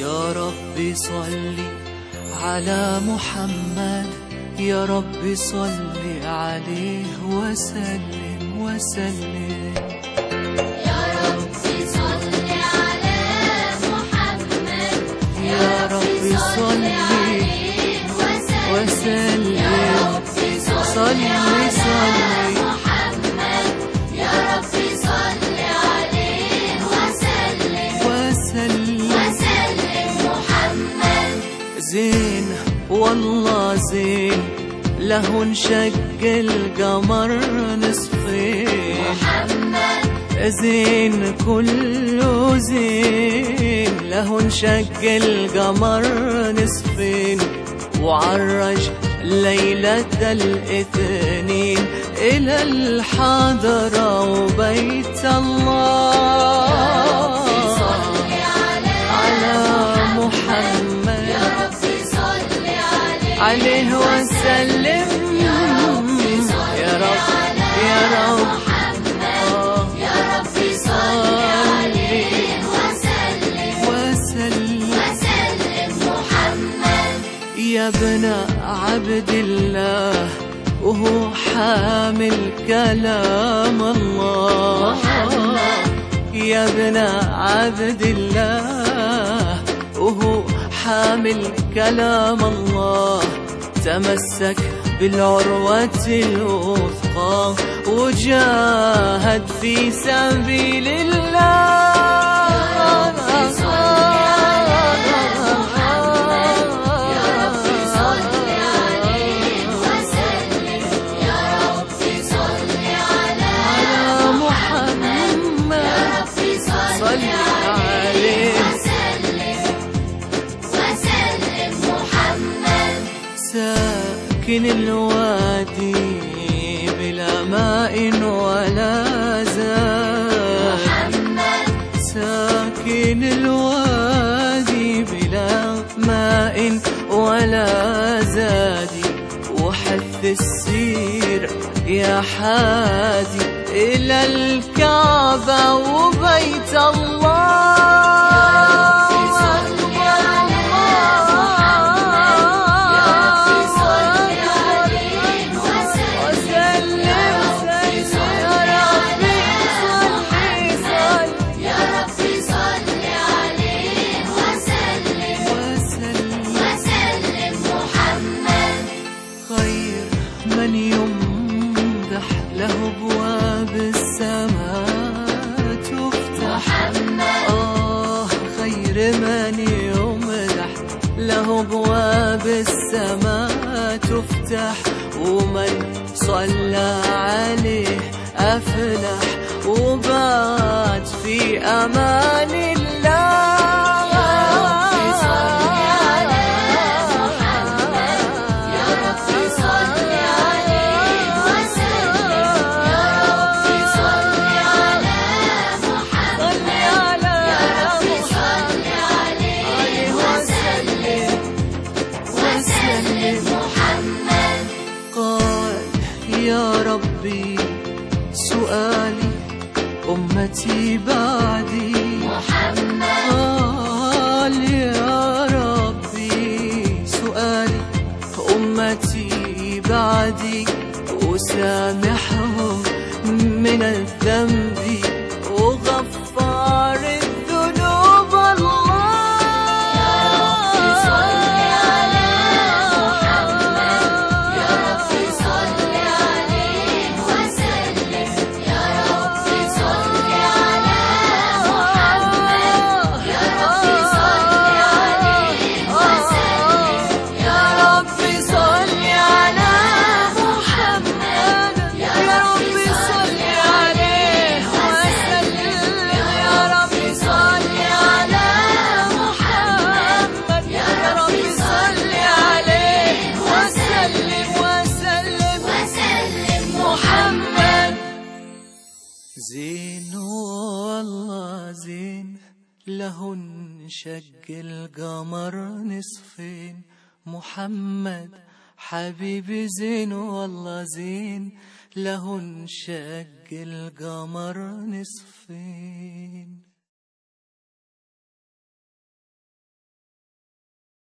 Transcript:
يا رب صلي على محمد. يا رب صلي عليه وسلم وسلم. يا رب صل على محمد. يا رب صلي والله زين له انشق القمر نصفين محمد. زين كله زين. له انشق القمر نصفين وعرج ليلة الإثنين إلى الحضرة وبيت وسلم. يا رب يا رب. يا رب صل عليه وسلم. وسلم محمد يا ابن عبد الله وهو حامل كلام الله. يا ابن عبد الله وهو حامل كلام الله. تمسك بالعروة الوثقى وجاهد في سبيل الله. ساكن الوادي بلا ماء ولا زاد. ساكن الوادي بلا ماء ولا زاد. وحث السير يا حادي إلى الكعبة وبيت الله. من يمدح له أبواب السماء تفتح. آه خير من يمدح له أبواب السماء تفتح. ومن صلى عليه افلح وبات في أمان ربي سؤالي أمتي بعدي. محمد قال يا ربي سؤالي أمتي بعدي. وسامحهم زين والله زين له انشق القمر نصفين. محمد حبيبي زين والله زين له انشق القمر نصفين.